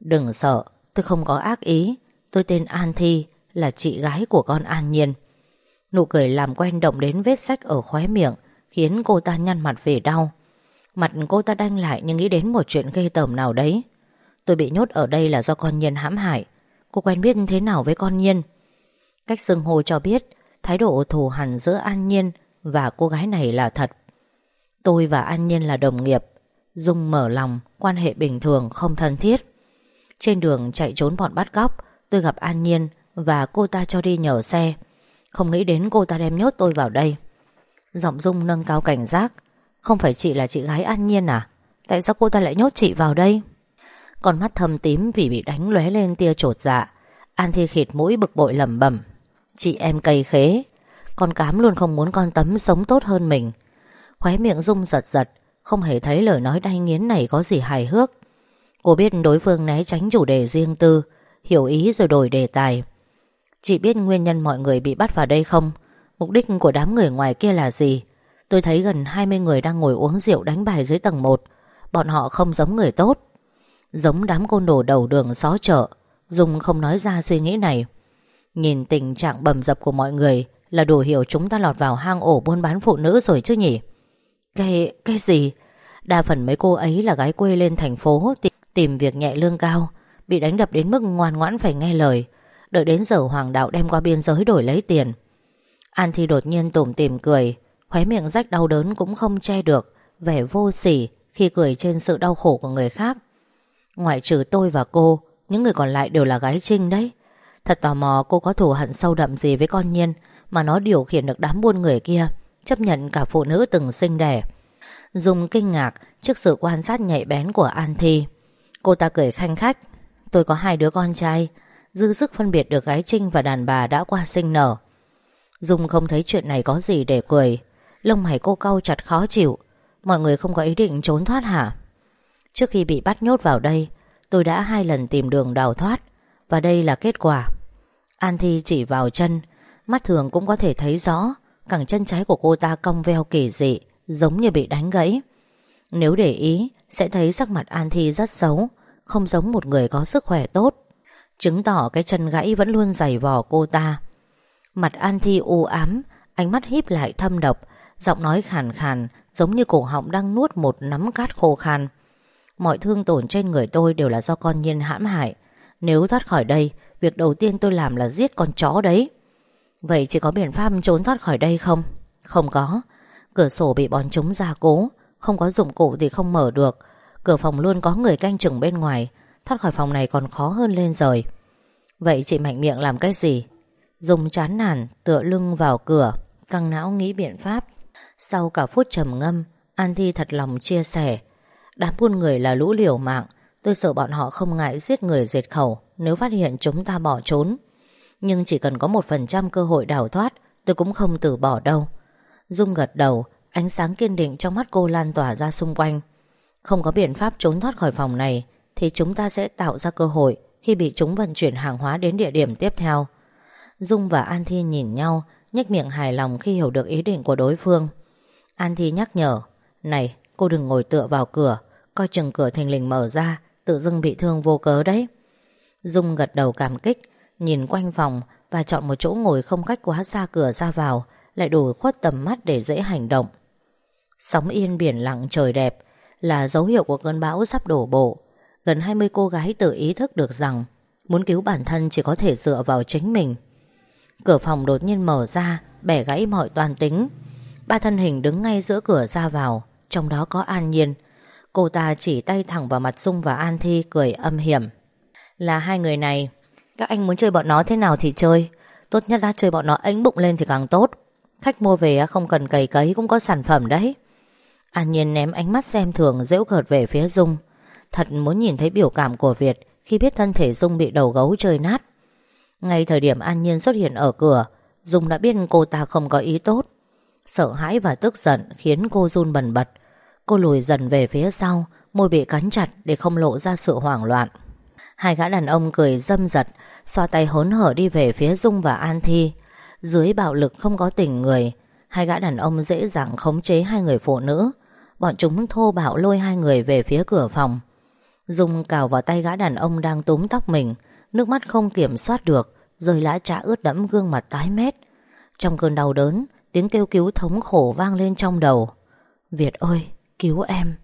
Đừng sợ, Tôi không có ác ý. Tôi tên An Thi, Là chị gái của con An Nhiên. Nụ cười làm quen động đến vết sách ở khóe miệng, Khiến cô ta nhăn mặt về đau. Mặt cô ta đanh lại nhưng nghĩ đến một chuyện ghê tởm nào đấy. Tôi bị nhốt ở đây là do con Nhiên hãm hại. Cô quen biết thế nào với con Nhiên? Cách xưng hô cho biết Thái độ thù hằn giữa An Nhiên Và cô gái này là thật. Tôi và An Nhiên là đồng nghiệp. Dung mở lòng, Quan hệ bình thường, không thân thiết. Trên đường chạy trốn bọn bắt cóc, Tôi gặp An Nhiên Và cô ta cho đi nhờ xe. Không nghĩ đến cô ta đem nhốt tôi vào đây. Giọng Dung nâng cao cảnh giác. Không phải chị là chị gái An Nhiên à? Tại sao cô ta lại nhốt chị vào đây? Con mắt thâm tím vì bị đánh lóe lên tia trột dạ. An Thi khịt mũi bực bội lẩm bẩm. Chị em cây khế. Con cám luôn không muốn con tấm sống tốt hơn mình. Khóe miệng rung giật giật, Không hề thấy lời nói đay nghiến này có gì hài hước. Cô biết đối phương né tránh chủ đề riêng tư, Hiểu ý rồi đổi đề tài. Chị biết nguyên nhân mọi người bị bắt vào đây không? Mục đích của đám người ngoài kia là gì? Tôi thấy gần 20 người đang ngồi uống rượu đánh bài dưới tầng 1 Bọn họ không giống người tốt. Giống đám côn đồ đầu đường xó chợ, Dung không nói ra suy nghĩ này. Nhìn tình trạng bầm dập của mọi người Là đủ hiểu chúng ta lọt vào hang ổ buôn bán phụ nữ rồi chứ nhỉ? Cái... cái gì? Đa phần mấy cô ấy là gái quê lên thành phố Tìm, tìm việc nhẹ lương cao Bị đánh đập đến mức ngoan ngoãn phải nghe lời. Đợi đến giờ hoàng đạo đem qua biên giới đổi lấy tiền. An Thi đột nhiên tủm tìm cười Khóe miệng rách đau đớn cũng không che được Vẻ vô sỉ Khi cười trên sự đau khổ của người khác. Ngoại trừ tôi và cô Những người còn lại đều là gái trinh đấy. Thật tò mò cô có thù hận sâu đậm gì với con nhiên Mà nó điều khiển được đám buôn người kia. Chấp nhận cả phụ nữ từng sinh đẻ Dung kinh ngạc Trước sự quan sát nhạy bén của An Thi, Cô ta cười khanh khách. Tôi có hai đứa con trai Dư sức phân biệt được gái trinh và đàn bà đã qua sinh nở. Dung không thấy chuyện này có gì để cười. Lông mày cô cau chặt khó chịu. Mọi người không có ý định trốn thoát hả? Trước khi bị bắt nhốt vào đây, Tôi đã hai lần tìm đường đào thoát, Và đây là kết quả. An Thi chỉ vào chân, Mắt thường cũng có thể thấy rõ. Cẳng chân trái của cô ta cong veo kỳ dị, Giống như bị đánh gãy. Nếu để ý, Sẽ thấy sắc mặt An Thi rất xấu, Không giống một người có sức khỏe tốt. Chứng tỏ cái chân gãy vẫn luôn dày vò cô ta. Mặt An Thi u ám, Ánh mắt híp lại thâm độc, Giọng nói khàn khàn, Giống như cổ họng đang nuốt một nắm cát khô khan. Mọi thương tổn trên người tôi Đều là do con nhiên hãm hại. Nếu thoát khỏi đây, Việc đầu tiên tôi làm là giết con chó đấy. Vậy chỉ có biện pháp trốn thoát khỏi đây không? Không có. Cửa sổ bị bọn chúng ra cố. Không có dụng cụ thì không mở được. Cửa phòng luôn có người canh chừng bên ngoài. Thoát khỏi phòng này còn khó hơn lên rồi Vậy chị mạnh miệng làm cái gì? Dùng chán nản Tựa lưng vào cửa. Căng não nghĩ biện pháp. Sau cả phút trầm ngâm, An Thi thật lòng chia sẻ. Đám buôn người là lũ liều mạng. Tôi sợ bọn họ không ngại giết người diệt khẩu. Nếu phát hiện chúng ta bỏ trốn nhưng chỉ cần có một phần trăm cơ hội đào thoát, Tôi cũng không từ bỏ đâu. Dung gật đầu, Ánh sáng kiên định trong mắt cô lan tỏa ra xung quanh. Không có biện pháp trốn thoát khỏi phòng này, Thì chúng ta sẽ tạo ra cơ hội Khi bị chúng vận chuyển hàng hóa đến địa điểm tiếp theo. Dung và An Thi nhìn nhau, nhếch miệng hài lòng khi hiểu được ý định của đối phương. An Thi nhắc nhở, Này, cô đừng ngồi tựa vào cửa, Coi chừng cửa thình lình mở ra, Tự dưng bị thương vô cớ đấy. Dung gật đầu cảm kích Nhìn quanh phòng và chọn một chỗ ngồi không cách quá xa cửa ra vào, Lại đủ khuất tầm mắt để dễ hành động. Sóng yên biển lặng trời đẹp Là dấu hiệu của cơn bão sắp đổ bộ. Gần 20 cô gái tự ý thức được rằng Muốn cứu bản thân chỉ có thể dựa vào chính mình. Cửa phòng đột nhiên mở ra, Bẻ gãy mọi toàn tính. Ba thân hình đứng ngay giữa cửa ra vào, Trong đó có An Nhiên. Cô ta chỉ tay thẳng vào mặt Dung và An Thi, Cười âm hiểm. Là hai người này các anh muốn chơi bọn nó thế nào thì chơi. Tốt nhất là chơi bọn nó ánh bụng lên thì càng tốt. Khách mua về không cần cày cấy, Cũng có sản phẩm đấy. An Nhiên ném ánh mắt xem thường dễu cợt về phía Dung. Thật muốn nhìn thấy biểu cảm của Việt Khi biết thân thể Dung bị đầu gấu chơi nát. Ngay thời điểm An Nhiên xuất hiện ở cửa, Dung đã biết cô ta không có ý tốt. Sợ hãi và tức giận Khiến cô run bần bật. Cô lùi dần về phía sau, Môi bị cắn chặt để không lộ ra sự hoảng loạn. Hai gã đàn ông cười dâm giật Xoa tay hốn hở đi về phía Dung và An Thi. Dưới bạo lực không có tình người, Hai gã đàn ông dễ dàng khống chế hai người phụ nữ. Bọn chúng thô bạo lôi hai người về phía cửa phòng. Dung cào vào tay gã đàn ông đang túm tóc mình, Nước mắt không kiểm soát được, Rơi lã trã ướt đẫm gương mặt tái mét. Trong cơn đau đớn, Tiếng kêu cứu thống khổ vang lên trong đầu. Việt ơi, cứu em!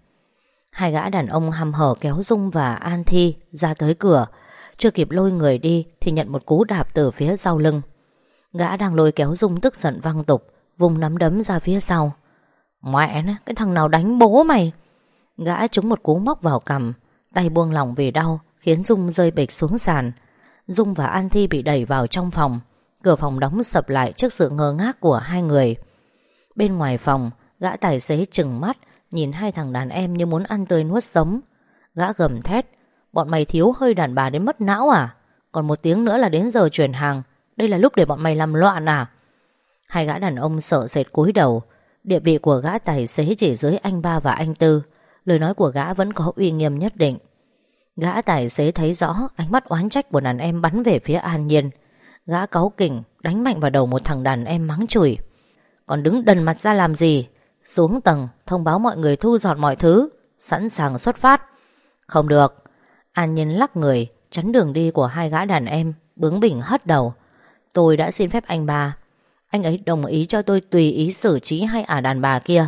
Hai gã đàn ông hăm hở kéo Dung và An Thi ra tới cửa. Chưa kịp lôi người đi Thì nhận một cú đạp từ phía sau lưng. Gã đang lôi kéo Dung tức giận văng tục Vùng nắm đấm ra phía sau. Mẹ nó, cái thằng nào đánh bố mày? Gã trúng một cú móc vào cằm Tay buông lỏng vì đau Khiến Dung rơi bịch xuống sàn. Dung và An Thi bị đẩy vào trong phòng. Cửa phòng đóng sập lại trước sự ngơ ngác của hai người. Bên ngoài phòng Gã tài xế chừng mắt Nhìn hai thằng đàn em như muốn ăn tươi nuốt sống. Gã gầm thét, Bọn mày thiếu hơi đàn bà đến mất não à? Còn một tiếng nữa là đến giờ chuyển hàng. Đây là lúc để bọn mày làm loạn à? Hai gã đàn ông sợ sệt cúi đầu. Địa vị của gã tài xế chỉ dưới anh ba và anh tư. Lời nói của gã vẫn có uy nghiêm nhất định. Gã tài xế thấy rõ ánh mắt oán trách của đàn em bắn về phía An Nhiên. Gã cáu kỉnh, đánh mạnh vào đầu một thằng đàn em mắng chửi. Còn đứng đần mặt ra làm gì? Xuống tầng thông báo mọi người thu dọn mọi thứ, sẵn sàng xuất phát. Không được. An Nhiên lắc người, chắn đường đi của hai gã đàn em, bướng bỉnh hất đầu. Tôi đã xin phép anh bà. Anh ấy đồng ý cho tôi tùy ý xử trí hai ả đàn bà kia.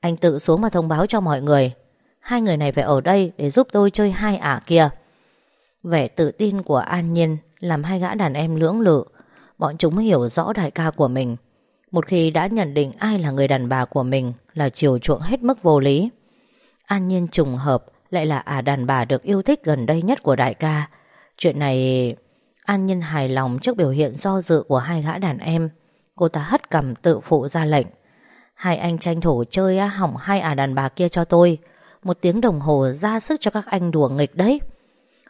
Anh tự xuống mà thông báo cho mọi người Hai người này phải ở đây để giúp tôi chơi hai ả kia Vẻ tự tin của An Nhiên Làm hai gã đàn em lưỡng lự Bọn chúng hiểu rõ đại ca của mình một khi đã nhận định ai là người đàn bà của mình Là chiều chuộng hết mức vô lý. An Nhiên trùng hợp Lại là ả đàn bà được yêu thích gần đây nhất của đại ca. Chuyện này An Nhiên hài lòng trước biểu hiện do dự của hai gã đàn em. Cô ta hất cầm tự phụ ra lệnh. Hai anh tranh thủ chơi á, hỏng hai ả đàn bà kia cho tôi. Một tiếng đồng hồ ra sức cho các anh đùa nghịch đấy.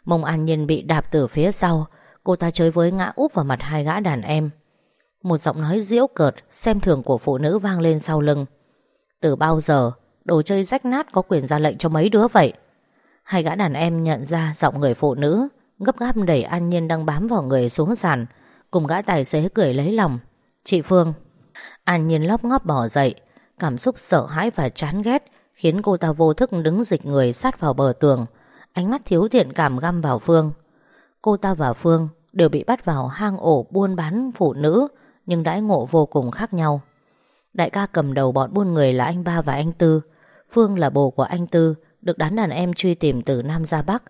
Mông An Nhiên bị đạp từ phía sau. Cô ta chơi với ngã úp vào mặt hai gã đàn em. Một giọng nói diễu cợt Xem thường của phụ nữ vang lên sau lưng. Từ bao giờ, Đồ chơi rách nát có quyền ra lệnh cho mấy đứa vậy? Hai gã đàn em nhận ra giọng người phụ nữ, Gấp gáp đẩy An Nhiên đang bám vào người xuống sàn, Cùng gã tài xế cười lấy lòng. Chị Phương. An Nhiên lóc ngóp bỏ dậy, Cảm xúc sợ hãi và chán ghét Khiến cô ta vô thức đứng dịch người sát vào bờ tường, Ánh mắt thiếu thiện cảm găm vào Phương. Cô ta và Phương đều bị bắt vào hang ổ buôn bán phụ nữ nhưng đãi ngộ vô cùng khác nhau. Đại ca cầm đầu bọn buôn người là anh ba và anh Tư. Phương là bồ của anh Tư, Được đám đàn em truy tìm từ Nam ra Bắc.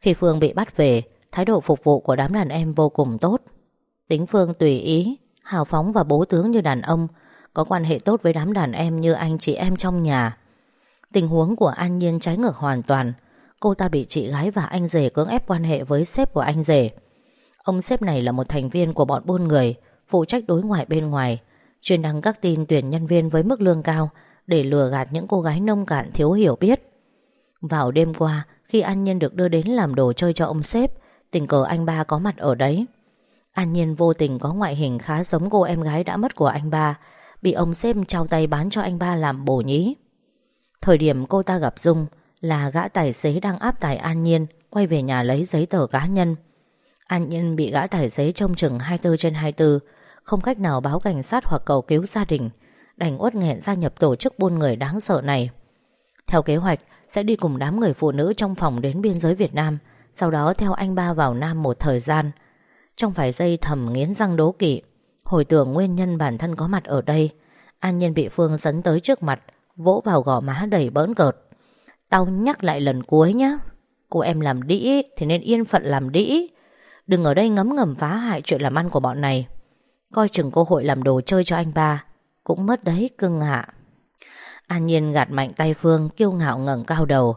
Khi Phương bị bắt về, Thái độ phục vụ của đám đàn em vô cùng tốt. Tính Phương tùy ý, Hào phóng và bố tướng như đàn ông, Có quan hệ tốt với đám đàn em như anh chị em trong nhà. Tình huống của An Nhiên trái ngược hoàn toàn. Cô ta bị chị gái và anh rể cưỡng ép quan hệ với sếp của anh rể. Ông sếp này là một thành viên của bọn buôn người Phụ trách đối ngoại bên ngoài, Chuyên đăng các tin tuyển nhân viên với mức lương cao Để lừa gạt những cô gái nông cạn thiếu hiểu biết. Vào đêm qua, Khi An Nhiên được đưa đến làm đồ chơi cho ông sếp, Tình cờ anh ba có mặt ở đấy. An Nhiên vô tình có ngoại hình khá giống cô em gái đã mất của anh ba, Bị ông sếp trao tay bán cho anh ba làm bổ nhí Thời điểm cô ta gặp Dung Là gã tài xế đang áp tải An Nhiên Quay về nhà lấy giấy tờ cá nhân. An Nhiên bị gã tài xế trông chừng 24 trên 24 không cách nào báo cảnh sát hoặc cầu cứu gia đình. Đành uất nghẹn gia nhập tổ chức buôn người đáng sợ này. Theo kế hoạch, Sẽ đi cùng đám người phụ nữ trong phòng đến biên giới Việt Nam, Sau đó theo anh ba vào Nam một thời gian. Trong vài giây thầm nghiến răng đố kỵ, Hồi tưởng nguyên nhân bản thân có mặt ở đây, An Nhiên bị Phương dẫn tới trước mặt, Vỗ vào gò má đầy bỡn cợt. Tao nhắc lại lần cuối nhé Cô em làm đĩ thì nên yên phận làm đĩ. Đừng ở đây ngấm ngầm phá hại chuyện làm ăn của bọn này. Coi chừng cơ hội làm đồ chơi cho anh ba. Cũng mất đấy cưng hạ An Nhiên gạt mạnh tay Phương Kiêu ngạo ngẩng cao đầu.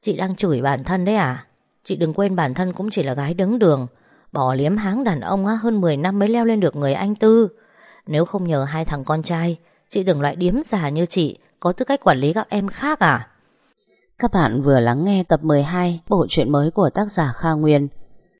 Chị đang chửi bản thân đấy à? Chị đừng quên bản thân cũng chỉ là gái đứng đường. Bỏ liếm háng đàn ông á, hơn 10 năm mới leo lên được người anh Tư. Nếu không nhờ hai thằng con trai Chị đừng loại điếm già như chị Có tư cách quản lý các em khác à? Các bạn vừa lắng nghe tập 12 Bộ truyện mới của tác giả Kha Nguyên.